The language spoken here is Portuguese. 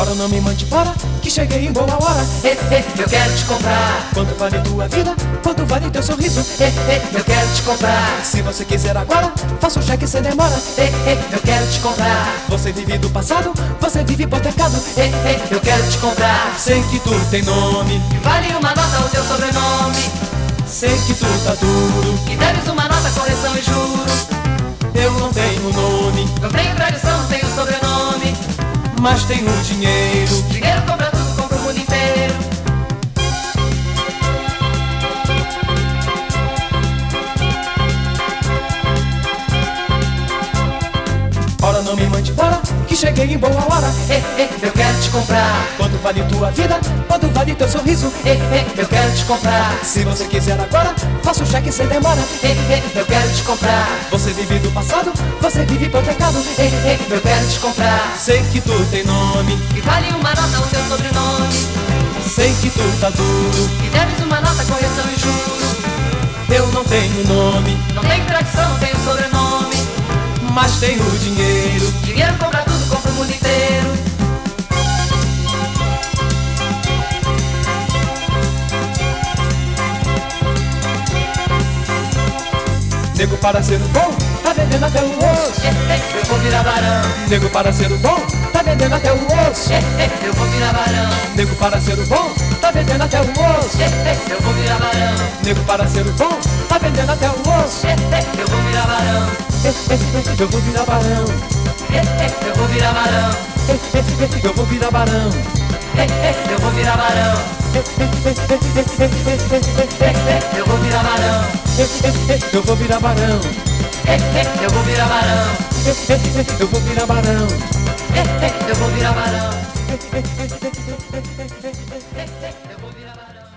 Ora, não me mande embora, que cheguei em boa hora. Eh, eh, eu quero te comprar. Quanto vale tua vida? Quanto vale teu sorriso? Eh, eh, eu quero te comprar. Se você quiser agora, faça o cheque sem demora. Eh, eh, eu quero te comprar. Você vive do passado, você vive hipotecado. Eh, eh, eu quero te comprar. Sei que tu tem nome, Vale uma nota o teu sobrenome. sei que tu tá duro. E deves uma nota, correção e juros. Eu não tenho nome, mas tenho dinheiro. Dinheiro compra tudo, compra o mundo inteiro. Ora, não me mande embora, que cheguei em boa hora. Eh, eh, eu quero te comprar. Quanto vale tua vida? Quanto vale teu sorriso? Eh, eh, eu quero te comprar. Se você quiser agora, faça o cheque sem demora. Eh, eh, eu quero te comprar. Você vive do passado, você vive hipotecado. Eh, eh, eu quero te comprar. Sei que tu tem nome, E vale uma nota o teu sobrenome. sei que tu tá duro. E deves uma nota, correção e juros. Eu não tenho nome, Não tenho tradição, não tenho sobrenome. mas tenho dinheiro. Dinheiro compra Nego para ser bom, tá vendendo até o osso. Eu vou virar barão. Nego para ser bom, tá vendendo até o osso. Eu vou virar barão. Nego para ser bom, tá vendendo até o osso. Eu vou virar barão. Nego para ser bom, tá vendendo até o osso. Eu vou virar barão. Eu vou virar barão, Eh, eh, eu vou virar barão. eu vou virar barão. Eu vou virar barão. Eu vou virar barão. Eu vou virar barão. Eu vou virar barão. Eu vou virar barão. Eu vou virar.